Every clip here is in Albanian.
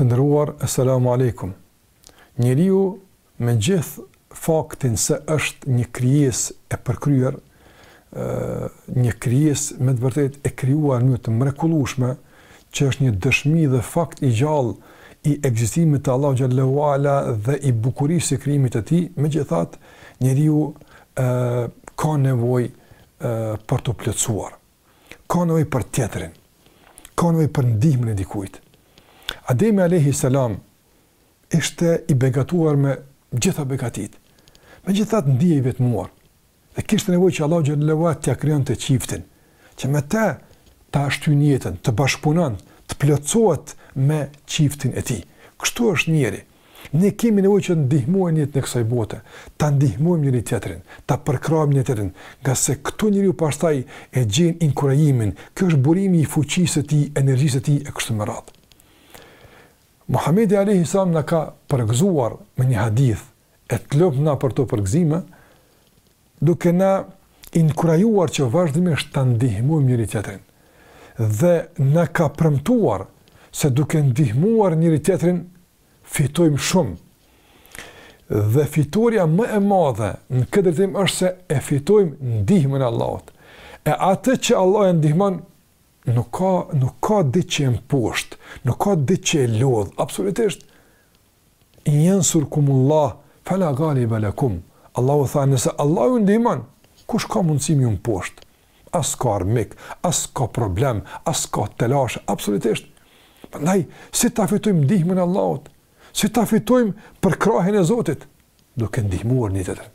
Të nderuar, esselamu alejkum. Njeriu me gjithë faktin se është një krijesë e përkryer, ë një krijesë me të vërtetë e krijuar në të mrekullueshme, që është një dëshmi dhe fakt i gjallë i ekzistimit të Allahu xhel-le ue ala dhe i bukurisë së krijimit të tij, megjithatë njeriu ë ka nevojë ë për t'u plotësuar. ka nevojë për tjetrin, ka nevojë për ndihmën e dikujt. Ademi alejhi selam ishte i begatuar me gjitha begatitë. Megjithatë ndihej i vetmuar dhe kishte nevojë që Allahu xhel-le ue ala t'ia krijonte çiftin, që me të ta shtyn jetën, të bashkëpunon, të plotësohet me çiftin e tij. Kështu është njeriu. Ne kemi nevojë që të ndihmojmë në jetën e kësaj bote, ta ndihmojmë njëri-tjetrin, ta përkrahim njëri-tjetrin, ngase këtu njeriu pastaj e gjen inkurajimin, kjo është burimi i fuqisë së tij, energjisë së tij e kështu me radhë. Muhamedi alejhi selam na ka përgëzuar me një hadith, e të lumtë ne për këto përgëzime, duke na inkurajuar që vazhdimisht ta ndihmojmë njëri-tjetrin dhe na ka premtuar se duke ndihmuar njëri-tjetrin fitojmë shumë. Dhe fitorja më e madhe në këtë drejtim është se e fitojmë ndihmën e Allahut. E atë që Allah e ndihmon nuk ka nuk ka diçë që e mposht, nuk ka diçë që e lodh, absolutisht. In jensurkumullahu fela galibe lekum, Allahu tha, nëse Allah ju ndihmon, kush ka mundësi me ju mposht? As s'ka armik, as s'ka problem, as s'ka telash, absolutisht. Prandaj, si ta fitojmë ndihmën e Allahut? Si ta fitojmë përkrahjen e Zotit? Duke ndihmuar njëri-tjetrin.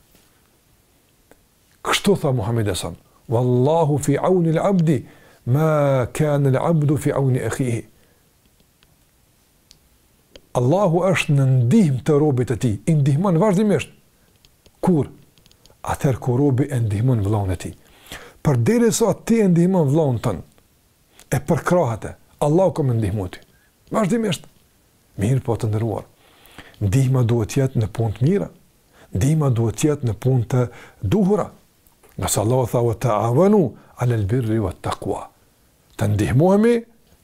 Kështu tha Muhamedi alejhi selam, Vallahu fi aunil abdi, ma kanel abdu fi auni ehihi. Allahu është në ndihmë të robit të tij, i ndihmon vazhdimisht. Kur? Atëherë kur robi e ndihmon vëllaun e tij. Përderisa ti e ndihmon vëllaun tënd, e përkrah atë, Allahu ka me t'ndihmu ty. Vazhdimisht. Mirëpo të nderuar. Ndihma duhet të jetë në punë të mira. Ndihma duhet të jetë në punë të duhura. Ngase Allahu tha, ue teavenu alel birri uet-takua. Të ndihmohemi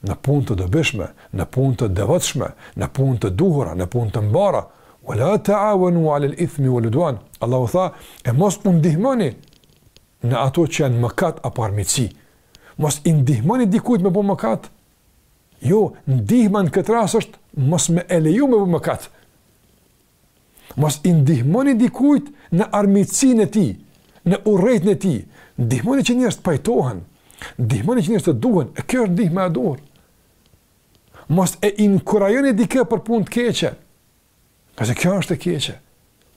në punë të dobishme, në punë të devotshme, në punë të duhura, në punë të mbara. Wala ta'awanu 'ala al-ithmi wal-'udwan. Allahu tha, e mos u ndihmoni në ato që janë mëkat apo armiqësi. Mos i ndihmoni dikujt me bo mëkat. Jo, ndihma në këtë rast është mos me e leju me bo mëkat. Mos i ndihmoni dikujt në armiqësinë e tij, në urrejtjen e tij. Ndihmoni që njerëzit të pajtohen. Ndihmoni që njerëzit të duhen. E kjo është ndihma e duhur. Mos e inkurajoni dikë për punë të keqe. Ngase kjo është e keqe.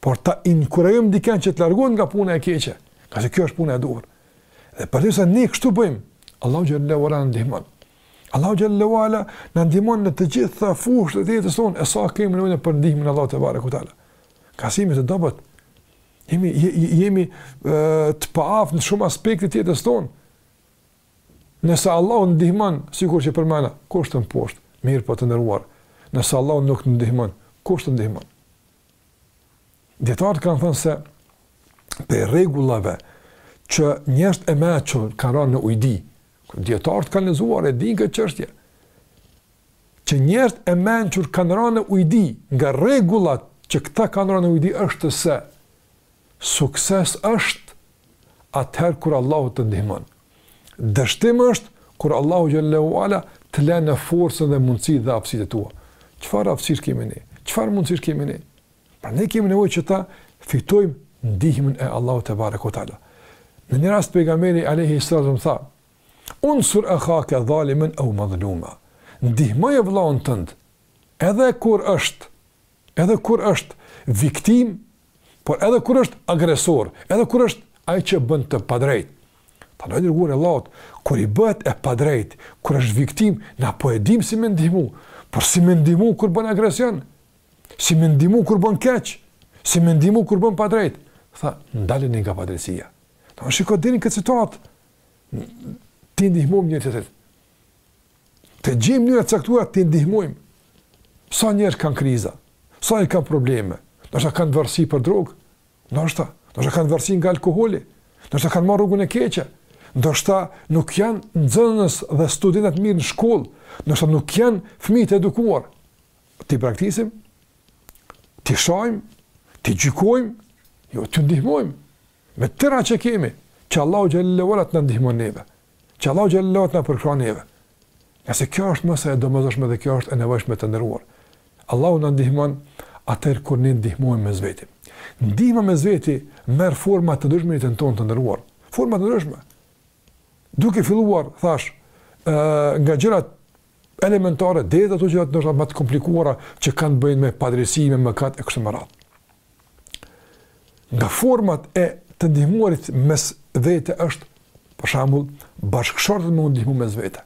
Por ta inkurajojmë dikënd që të largohet nga puna e keqe. Ngase kjo është puna e duhur. Dhe përderisa ne kështu bëjmë, Allahu xhallahu ala na ndihmon. Allahu xhallahu ala na ndihmon në të gjitha fushët e jetës sonë, e sa kemi nevojë për ndihmën e Allahut tebareke ue teala. Ngase jemi të dobët. Jemi jemi të paaftë në shumë aspekte të jetës sonë. Nëse Allahu të ndihmon, sikur që përmenda, kush të mposht? Mirëpo të nderuar. Nëse Allahu nuk të ndihmon, kush të ndihmon? Dijetarët kanë thënë se prej rregullave që njerëzit e mençur kanë ranë në ujdi, dijetarët kanë lexuar e dinë këtë çështje, që njerëzit e mençur kanë ranë në ujdi, nga rregullat që këta kanë ranë në ujdi është se sukses është atëherë kur Allahu të ndihmon. Dështim është kur Allahu xhallahu ala të lë në forcën dhe mundësitë dhe aftësitë e tua. Çfarë aftësish kemi ne? Çfarë mundësish kemi ne? Pra ne kemi nevojë që ta fitojmë ndihmën e Allahut tebareke ue teala. Në një rast pejgamberi alayhi sallam tha: "Unsur akhaka zaliman aw mazluma." Ndihmoje vëllain tënd, edhe kur është Edhe kur është viktimë, por edhe kur është agresor, edhe kur është ai që bën të padrejtë. Thanë o i dërguar i Allahut, kur i bëhet e padrejtë, kur është viktimë, na po e dim si me ndihmu, por si me ndihmu kur bën agresion, si me ndihmu kur bën keq, si me ndihmu kur bën padrejt. Tha, ndaleni nga padrejtësia. Tani shiko deri n' këtë situatë, t'i ndihmojmë njerëzit. Të gjejmë mënyra të caktuara t'i ndihmojmë. Sa njerëz kanë kriza, sa i kanë probleme, ndoshta kanë varësi prej drogës, ndoshta ndoshta kanë varësi nga alkooli, ndoshta kanë marrë rrugën e keqe, ndoshta nuk janë nxënës dhe studentë të mirë në shkollë, ndoshta nuk janë fëmijë të edukuar. T'i braktisim, t'i shajmë, t'i gjykojmë, jo, t'i ndihmojmë. Me tërë atë që kemi, që Allahu xhallahu ala të na ndihmojë neve, që Allahu xhallahu ala të na përkrahë neve. Ngase kjo është mëse e domosdoshme dhe kjo është e nevojshme të nderuar. Allahu na ndihmon atëherë kur ne ndihmojmë mes veti. Ndihma mes veti merr forma të ndryshme në jetën tonë të nderuar. Forma të ndryshme. Duke filluar, thashë, nga gjërat elementare deri te ato gjëra ndoshta më të komplikuara që kanë të bëjnë me padrejtësi, me mëkat e kështu me radhë. Nga format e të ndihmuarit mes vete është, për shambull, bashkëshortët me ndihmu mes vete.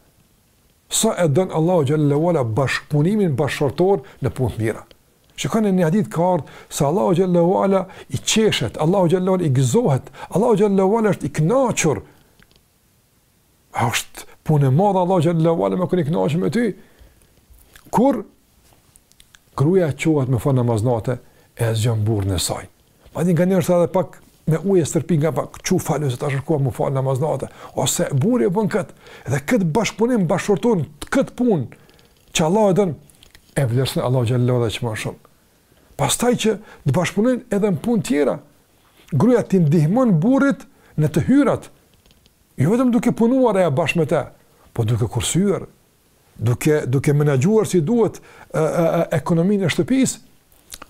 Sa e don Allahu xhele ue ala bashkëpunimin bashkëshortor në punë të mira. Që ka në një hadith ka ardhë, se Allahu xhele ue ala i qeshet, Allahu xhele ue ala i gëzohet, Allahu xhele ue ala është i knaqur është punë e madhe Allahu xhele ue ala me ken i kënaqur me ty. Kur gruaja çohet me fal namaz nate e zgjon burrin e saj. Madje ndoshta edhe pak me ujë stërpik nga pak çu falu se tash koha me fal namaz nate ose burri e bën kët dhe kët bashkëpunim bashkëshortor kët punë që Allahu e don e vlerëson Allahu xhele ue ala e çmon shumë. Pastaj që të bashkëpunojnë edhe në punë tjera. Gruja t'i ndihmon burrit në të hyrat. Jo vetëm duke punuar ajo bashkë me të, po duke kursyer, duke duke menaxhuar si duhet e, e, e, ekonominë e shtëpisë.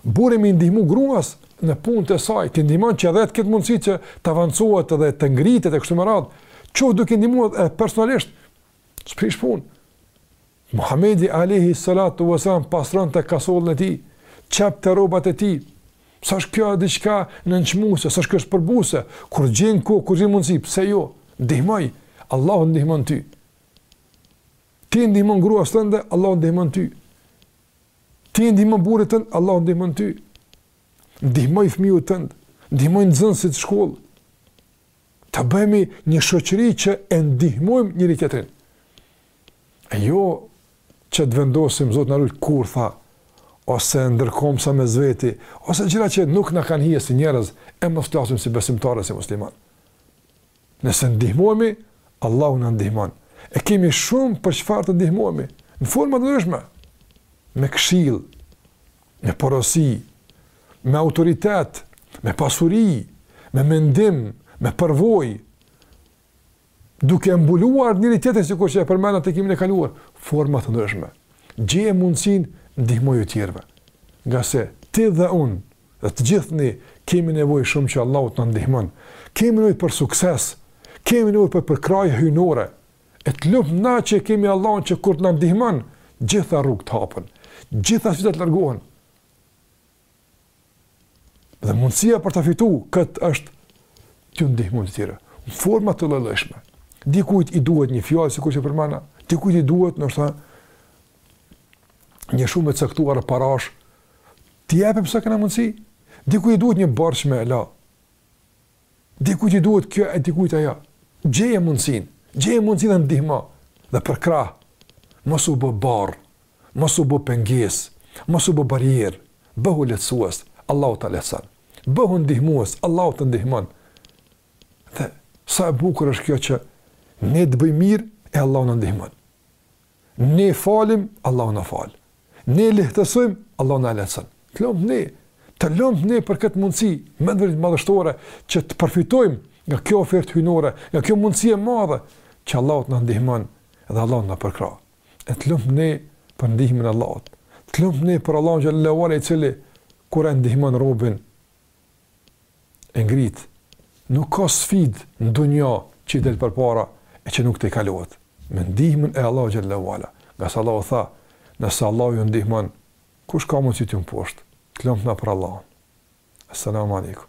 Burri me i ndihmu gruas në punët e saj, t'i ndihmon që edhe të ketë mundësi që të avancohet edhe të ngritet e kështu me radhë. Qoftë duke ndihmuar personalisht, s'prish punë. Muhamedi alejhi salatu ue selam pastronte kasollën e tij, qepte rrobat e tij. S'është kjo diçka nënçmuese, s'është kjo gjë përbuzëse, kur gjen ku, kur gjen mundësi, pse jo? Ndihmoj, Allahu ndihmon ty. Ti i ndihmon gruas tënde, Allahu ndihmon ty. Ti e ndihmon burrin tënd, Allahu ndihmon ty. Ndihmoj fëmijën tënd, ndihmoj nxënësit në shkollë. Të bëhemi një shoqëri që e ndihmojmë njëri-tjetrin. E jo që të vendosim, Zoti na ruajt, kurtha, ose ndërkëmbëza mes veti, ose gjëra që nuk na kanë hije si njerëz, e mos flasim si besimtarë, si musliman. Nëse ndihmohemi, Allahu na ndihmon. E kemi shumë për çfarë të ndihmohemi, në forma të ndryshme, me këshill, me porosi, me autoritet, me pasuri, me mendim, me përvojë, duke mbuluar njëri-tjetrin sikur që e përmenda në takimin e kaluar, forma të ndryshme. Gjeje mundësinë, ndihmoju tjerve. Ngase, ti dhe unë, dhe të gjithë ne, kemi nevojë shumë që Allahu të na ndihmon. Kemi nevojë për sukses, kemi nevojë për përkrahje hyjnore. E të lumtë na që kemi Allahun që kur të na ndihmon, gjitha rrugët hapen, gjitha sfidat largohen. Dhe mundësia për ta fitu këtë është t'ju ndihmon të tjerëve. Në forma të llojllojshme. Dikujt i duhet një fjalë, sikur që përmenda, dikujt i duhet ndoshta një shumë e caktuar e parash, t'i jepim sa kena mundësi, dikujt i duhet një borxh me e la, Dikujt i duhet kjo e dikujt ajo. Gjeje mundësinë, gjeje mundësinë dhe ndihmo dhe përkrah. Mos u bë barrë, mos u bë pengesë, mos u bë barrierë. Bëhu lehtësues, Allahu ta lehtëson. Bëhu ndihmues, Allahu të ndihmon. Dhe sa e bukur është kjo që ne të bëjmë mirë e Allahu na ndihmon. Ne falim, Allahu na fal. Ne lehtësojmë, Allahu na lehtëson. Të lumtë ne, të lumtë ne për këtë mundësi me të vërtetë madhështore që të përfitojmë nga kjo ofertë hyjnore, nga kjo mundësi e madhe që Allahu na ndihmon dhe Allahu na përkrah. E të lumtë ne për ndihmën e Allahut. Të lumtë ne për Allahun xhelle ve ala i cili kur e ndihmon robin e ngrit, nuk ka sfidë në dunja që i del përpara e që nuk tejkalohet me ndihmën e Allahu xhelle ve ala, ngase Allahu tha, nëse Allahu ju ndihmon, kush ka mundësi t'ju mposhtë, të lumtë na për Allahun. Esselamu Alejkum.